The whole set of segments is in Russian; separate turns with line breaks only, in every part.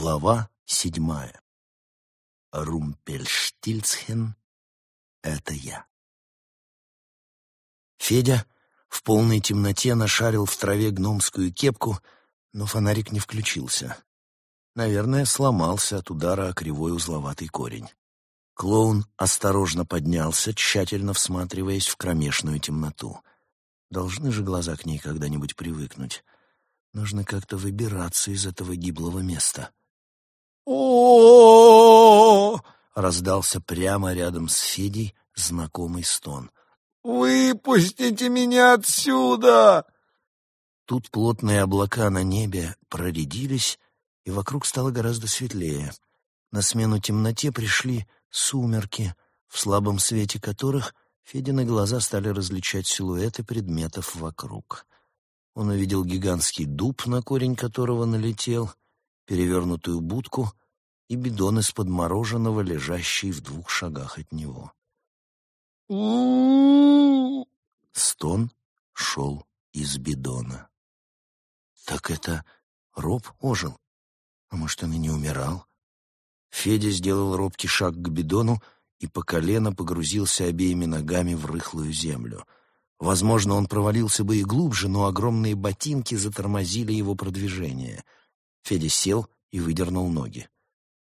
Глава седьмая. Румпельштильцхен — это я. Федя в полной темноте нашарил в траве гномскую кепку, но фонарик не включился. Наверное, сломался от удара о кривой узловатый корень. Клоун осторожно поднялся, тщательно всматриваясь в кромешную темноту. Должны же глаза к ней когда-нибудь привыкнуть. Нужно как-то выбираться из этого гиблого места о раздался прямо рядом с Федей знакомый стон.
«Выпустите меня отсюда!»
Тут плотные облака на небе проредились, и вокруг стало гораздо светлее. На смену темноте пришли сумерки, в слабом свете которых Федины глаза стали различать силуэты предметов вокруг. Он увидел гигантский дуб, на корень которого налетел, перевернутую будку и бидон из-под мороженого, лежащий в двух шагах от него. Стон шел из бидона. Так это Роб ожил? А может, он и не умирал? Федя сделал робкий шаг к бидону и по колено погрузился обеими ногами в рыхлую землю. Возможно, он провалился бы и глубже, но огромные ботинки затормозили его продвижение. Федя сел и выдернул ноги.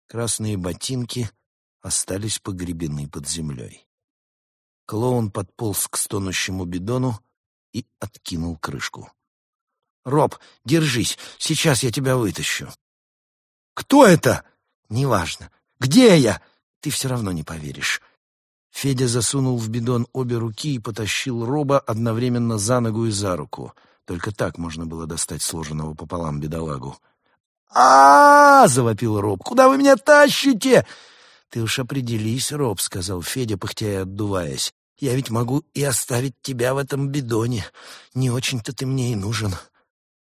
Красные ботинки остались погребены под землей. Клоун подполз к стонущему бидону и откинул крышку. «Роб, держись, сейчас я тебя вытащу». «Кто это?» «Неважно. Где я?» «Ты все равно не поверишь». Федя засунул в бидон обе руки и потащил Роба одновременно за ногу и за руку. Только так можно было достать сложенного пополам бедолагу а, завопил Роб. «Куда вы меня тащите?» «Ты уж определись, Роб», — сказал Федя, пыхтя и отдуваясь. «Я ведь могу и оставить тебя в этом бидоне. Не очень-то ты мне и нужен».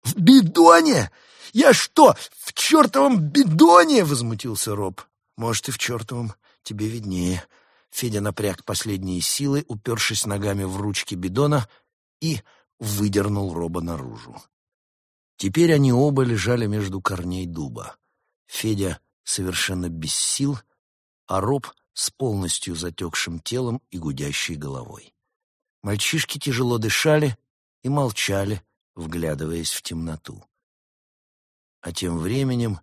«В бидоне? Я что, в чертовом бидоне?» — возмутился Роб. «Может, и в чертовом. Тебе виднее». Федя напряг последние силы, упершись ногами в ручки бидона, и выдернул Роба наружу. Теперь они оба лежали между корней дуба. Федя совершенно без сил, а Роб с полностью затекшим телом и гудящей головой. Мальчишки тяжело дышали и молчали, вглядываясь в темноту. А тем временем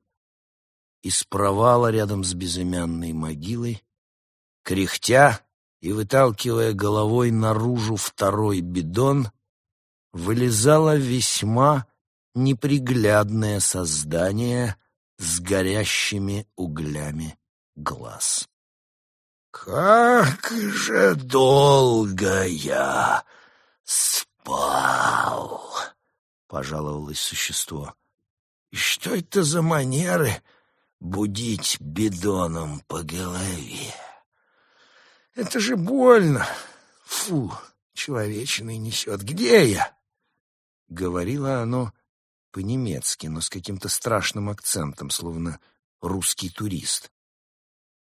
из провала рядом с безымянной могилой, кряхтя и выталкивая головой наружу второй бидон, вылезала весьма неприглядное создание с горящими углями глаз.
«Как же долго я спал!» — пожаловалось существо. «И что это за манеры будить бидоном по голове? Это же больно! Фу, человечиной несет! Где я?» Говорило оно по-немецки, но с каким-то страшным акцентом, словно русский турист.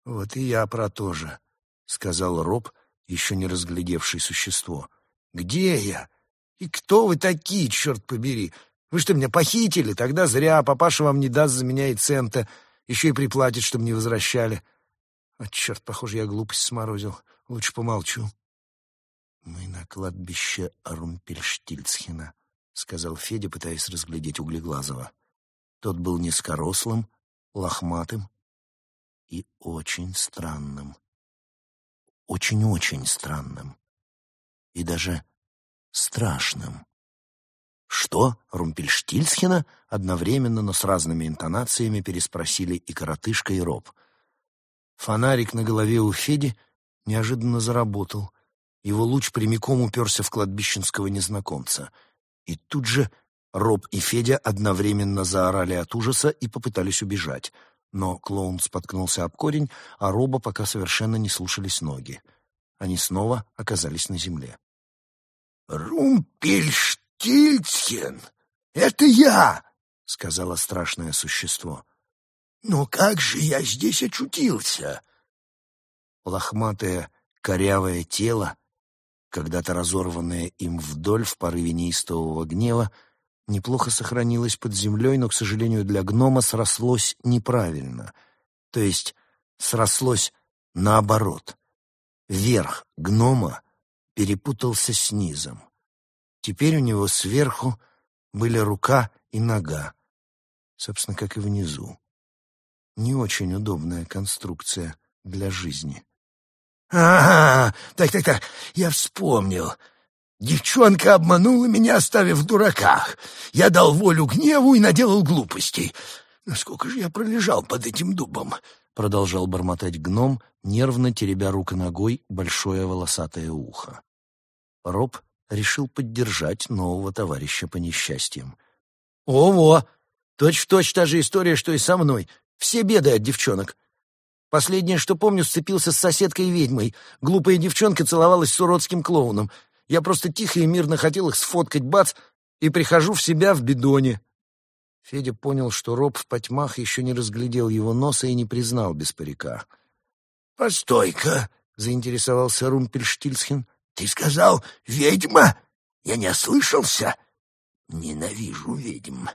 «Вот и я про то же», — сказал Роб, еще не разглядевший существо. «Где я? И кто вы такие, черт побери? Вы что, меня похитили? Тогда зря, папаша вам не даст за меня и цента, еще и приплатит, чтобы не возвращали. А черт, похоже, я глупость сморозил. Лучше помолчу». «Мы на кладбище Румпельштильцхена», — сказал Федя, пытаясь разглядеть Углеглазого. Тот был низкорослым, лохматым и очень странным. Очень-очень странным. И даже страшным. «Что? Румпельштильцхена?» Одновременно, но с разными интонациями переспросили и коротышка, и роб. Фонарик на голове у Феди неожиданно заработал. Его луч прямиком уперся в кладбищенского незнакомца — и тут же Роб и Федя одновременно заорали от ужаса и попытались убежать. Но клоун споткнулся об корень, а Роба пока совершенно не слушались ноги. Они снова оказались на земле.
«Румпельштильцхен! Это я!» — сказала страшное существо. «Но как же я здесь очутился?»
Лохматое, корявое тело когда-то разорванное им вдоль в порыве неистового гнева, неплохо сохранилось под землей, но, к сожалению, для гнома срослось неправильно. То есть срослось наоборот. Верх гнома перепутался с низом. Теперь у него сверху были рука и нога, собственно, как и внизу. Не очень удобная конструкция для жизни.
«Ага, так-так-так, я вспомнил. Девчонка обманула меня, оставив в дураках. Я дал волю гневу и наделал глупостей. Но сколько же я пролежал под этим дубом?»
Продолжал бормотать гном, нервно теребя рука ногой большое волосатое ухо. Роб решил поддержать нового товарища по несчастьям.
«Ого! Точь-в-точь та же история, что и со мной. Все беды от девчонок. Последнее, что помню, сцепился с соседкой-ведьмой. Глупая девчонка целовалась с уродским клоуном. Я просто тихо и мирно хотел их сфоткать, бац, и прихожу в себя в бидоне».
Федя понял, что Роб в потьмах еще не разглядел его носа и не признал без парика.
«Постой-ка!» — заинтересовался Румпельштильцхен. Ты сказал «ведьма»? Я не ослышался? Ненавижу ведьм.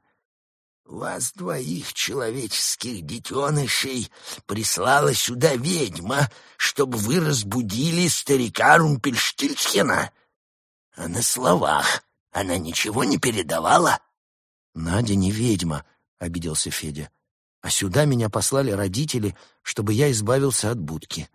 Вас двоих человеческих детенышей прислала сюда ведьма, чтобы вы разбудили старика Румпельштильцхена. А на словах она ничего не передавала?
Надя не ведьма, — обиделся Федя. А сюда меня послали родители, чтобы я избавился от будки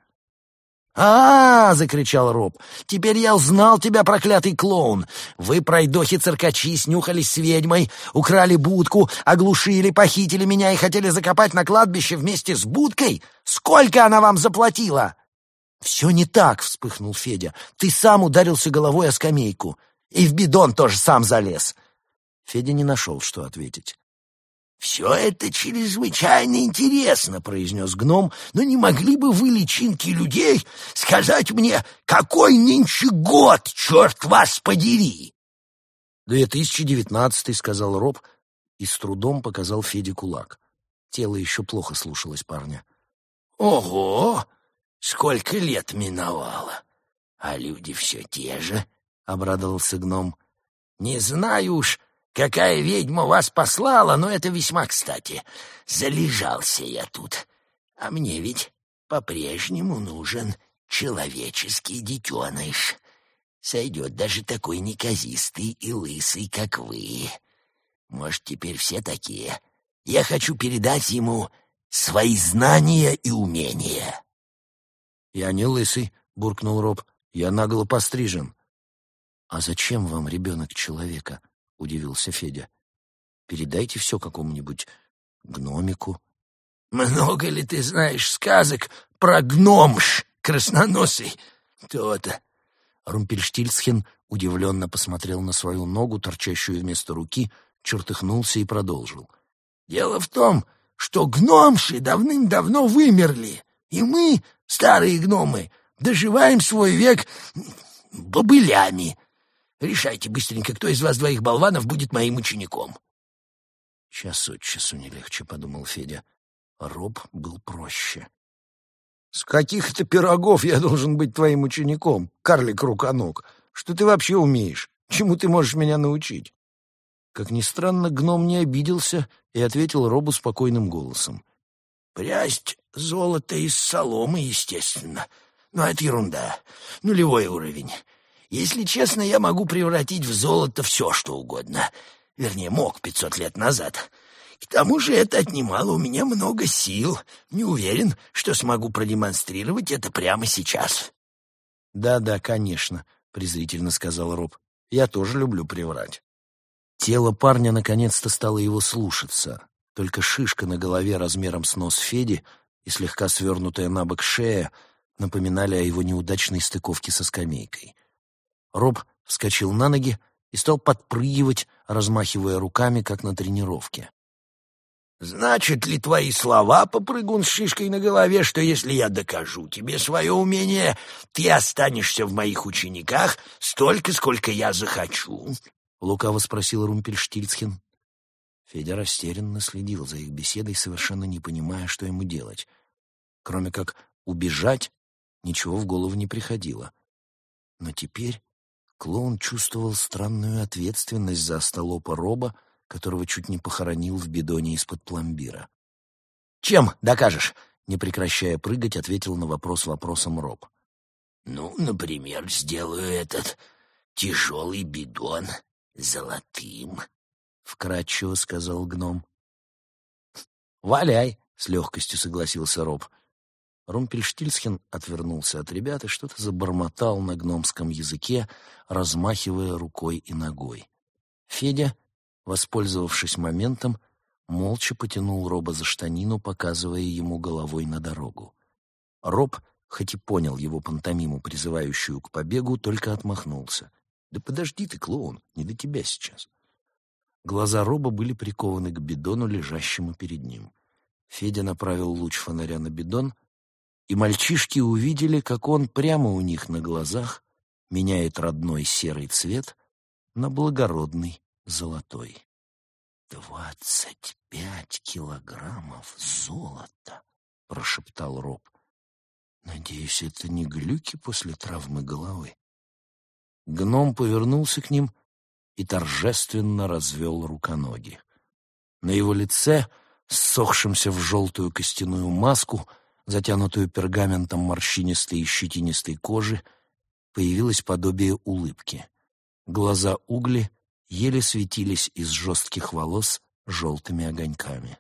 а, -а, -а закричал Роб. «Теперь я узнал тебя, проклятый клоун! Вы, пройдохи-циркачи, снюхались с ведьмой, украли будку, оглушили, похитили меня и хотели закопать на кладбище вместе с будкой? Сколько она вам заплатила?» «Все не так», — вспыхнул Федя. «Ты сам ударился головой о скамейку. И в бидон тоже сам залез».
Федя не нашел, что ответить.
«Все это чрезвычайно интересно», — произнес гном, «но не могли бы вы, личинки людей, сказать мне, какой нынче год, черт вас подери?»
«Две тысячи девятнадцатый», — сказал Роб и с трудом показал Феде кулак. Тело еще плохо слушалось парня.
«Ого! Сколько лет миновало! А люди все те же», — обрадовался гном. «Не знаю уж, Какая ведьма вас послала, но это весьма кстати. Залежался я тут. А мне ведь по-прежнему нужен человеческий детеныш. Сойдет даже такой неказистый и лысый, как вы. Может, теперь все такие. Я хочу передать ему свои знания и умения.
— Я не лысый, — буркнул Роб. — Я нагло пострижен. — А зачем вам ребенок человека? Удивился Федя. «Передайте все какому-нибудь гномику».
«Много ли ты знаешь сказок про гномш, красноносый? То-то».
Румпельштильцхен удивленно посмотрел на свою ногу, торчащую вместо руки, чертыхнулся и продолжил.
«Дело в том, что гномши давным-давно вымерли, и мы, старые гномы, доживаем свой век бобылями. Решайте быстренько, кто из вас двоих болванов будет моим учеником.
Час от часу не легче, — подумал Федя. Роб был проще.
С каких это пирогов я должен быть твоим учеником, карлик-руконог? Что ты вообще умеешь? Чему ты можешь меня научить?
Как ни странно, гном не обиделся и ответил Робу спокойным голосом.
«Прясть золото из соломы, естественно. Но это ерунда. Нулевой уровень. Если честно, я могу превратить в золото все, что угодно. Вернее, мог пятьсот лет назад. К тому же это отнимало у меня много сил. Не уверен, что смогу продемонстрировать это прямо сейчас.
«Да-да, конечно», — презрительно сказал Роб. «Я тоже люблю приврать». Тело парня наконец-то стало его слушаться. Только шишка на голове размером с нос Феди и слегка свернутая на бок шея напоминали о его неудачной стыковке со скамейкой. Роб вскочил на ноги и стал подпрыгивать, размахивая руками, как на тренировке.
«Значит ли твои слова, попрыгун с шишкой на голове, что если я докажу тебе свое умение, ты останешься в моих учениках столько, сколько я захочу?»
— лукаво спросил Румпельштильцхен. Федя растерянно следил за их беседой, совершенно не понимая, что ему делать. Кроме как убежать, ничего в голову не приходило. Но теперь Клоун чувствовал странную ответственность за остолопа Роба, которого чуть не похоронил в бидоне из-под пломбира.
«Чем докажешь?»
— не прекращая прыгать, ответил на вопрос вопросом Роб.
«Ну, например, сделаю этот тяжелый бидон золотым», — вкратчиво сказал гном.
«Валяй!» — с легкостью согласился Роб. Румпельштильсхен отвернулся от ребят и что-то забормотал на гномском языке, размахивая рукой и ногой. Федя, воспользовавшись моментом, молча потянул Роба за штанину, показывая ему головой на дорогу. Роб, хоть и понял его пантомиму, призывающую к побегу, только отмахнулся. «Да подожди ты, клоун, не до тебя сейчас». Глаза Роба были прикованы к бидону, лежащему перед ним. Федя направил луч фонаря на бидон, и мальчишки увидели, как он прямо у них на глазах меняет родной серый цвет на благородный золотой.
«Двадцать пять килограммов золота!» — прошептал Роб. «Надеюсь, это не глюки после травмы головы?»
Гном повернулся к ним и торжественно развел руконоги. На его лице, ссохшемся в желтую костяную маску, — затянутую пергаментом морщинистой и щетинистой кожи, появилось подобие улыбки. Глаза угли еле светились из жестких волос желтыми огоньками.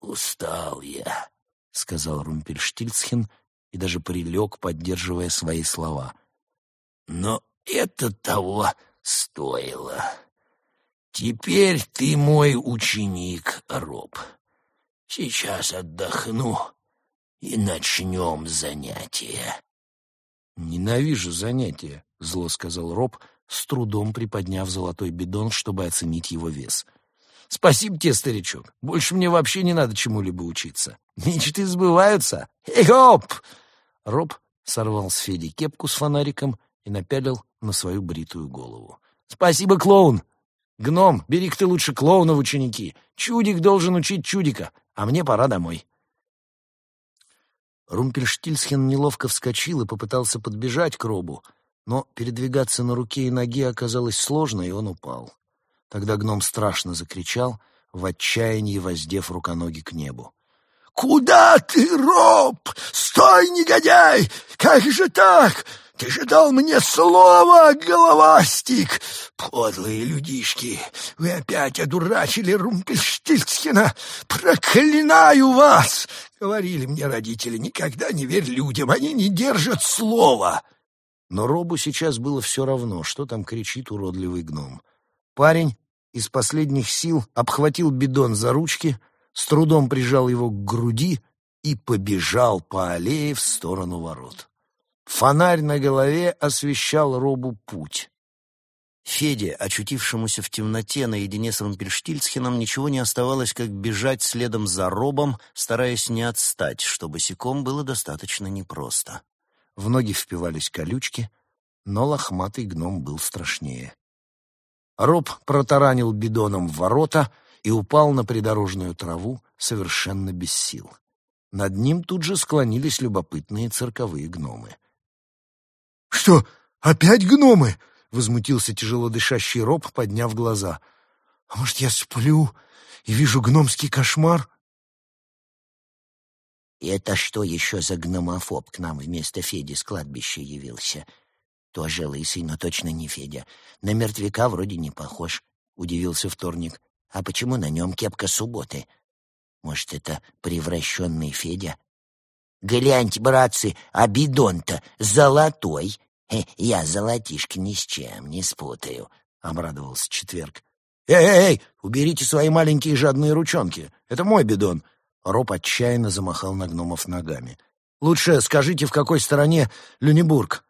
«Устал я», — сказал
Румпельштильцхен и даже прилег, поддерживая свои слова.
«Но это того стоило. Теперь ты мой ученик, Роб. Сейчас отдохну, и начнем занятие».
«Ненавижу занятия», — зло сказал Роб, с трудом приподняв золотой бидон, чтобы оценить его вес. «Спасибо тебе, старичок. Больше мне вообще не надо чему-либо учиться. Мечты сбываются. Эй-хоп!» Роб сорвал с Феди кепку с фонариком и напялил на свою бритую голову. «Спасибо, клоун! Гном, бери-ка ты лучше клоуна в ученики. Чудик должен учить чудика, а мне пора домой». Румпельштильсхен неловко вскочил и попытался подбежать к Робу, но передвигаться на руке и ноге оказалось сложно, и он упал. Тогда гном страшно закричал, в отчаянии воздев руконоги к небу.
«Куда ты, Роб? Стой, негодяй! Как же так? Ты же дал мне слово, головастик! Подлые людишки, вы опять одурачили Румпельштильцхена! Проклинаю вас! Говорили мне родители, никогда не верь людям, они не держат слова!»
Но Робу сейчас было все равно, что там кричит уродливый гном. Парень из последних сил обхватил бидон за ручки, с трудом прижал его к груди и побежал по аллее в сторону ворот. Фонарь на голове освещал Робу путь. Феде, очутившемуся в темноте наедине с Румпельштильцхеном, ничего не оставалось, как бежать следом за Робом, стараясь не отстать, что босиком было достаточно непросто. В ноги впивались колючки, но лохматый гном был страшнее. Роб протаранил бидоном ворота и упал на придорожную траву совершенно без сил. Над ним тут же склонились любопытные цирковые гномы —
«Что, опять гномы?» — возмутился тяжело дышащий Роб, подняв глаза. «А может, я сплю и вижу гномский кошмар?»
«Это что еще за гномофоб к нам вместо Феди с кладбища явился?» «Тоже лысый, но точно не Федя. На мертвяка вроде не похож», — удивился вторник. «А почему на нем кепка субботы? Может, это превращенный Федя?» Гляньте, братцы, а бидон-то золотой. Я золотишки ни с чем не спутаю, — обрадовался четверг.
«Эй, эй, эй, уберите свои маленькие жадные ручонки. Это мой бидон». Роб отчаянно замахал на гномов ногами. «Лучше скажите, в какой стороне Люнебург?»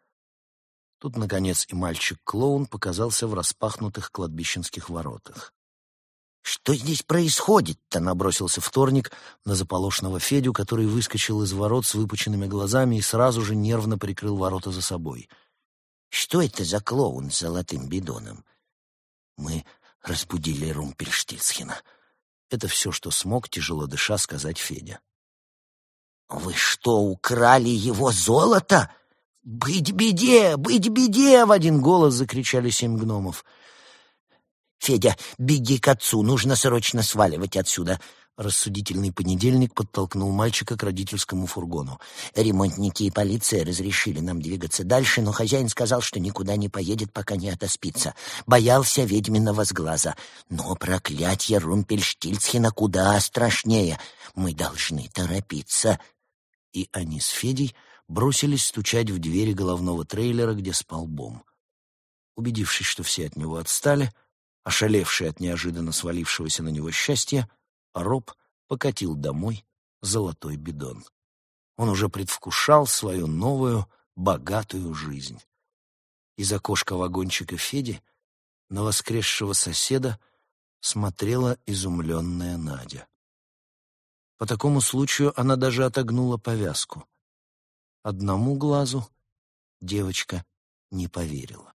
Тут, наконец, и мальчик-клоун показался в распахнутых кладбищенских воротах.
«Что здесь происходит-то?»
— набросился вторник на заполошного Федю, который выскочил из ворот с выпученными глазами и сразу же нервно прикрыл ворота за собой.
«Что это за клоун с золотым бидоном?»
«Мы разбудили Румпельштильцхена». Это все, что смог, тяжело дыша, сказать Федя.
«Вы что, украли его золото?»
«Быть беде! Быть беде!» — в один голос закричали семь гномов. «Федя, беги к отцу, нужно срочно сваливать отсюда!» Рассудительный понедельник подтолкнул мальчика к родительскому фургону. Ремонтники и полиция разрешили нам двигаться дальше, но хозяин сказал, что никуда не поедет, пока не отоспится. Боялся ведьминого сглаза. Но проклятье Румпельштильцхена куда страшнее. Мы должны торопиться. И они с Федей бросились стучать в двери головного трейлера, где спал Бом. Убедившись, что все от него отстали, ошалевший от неожиданно свалившегося на него счастья, Роб покатил домой золотой бидон. Он уже предвкушал свою новую, богатую жизнь. Из окошка вагончика Феди на воскресшего соседа смотрела изумленная Надя. По такому случаю она даже отогнула повязку. Одному глазу девочка не поверила.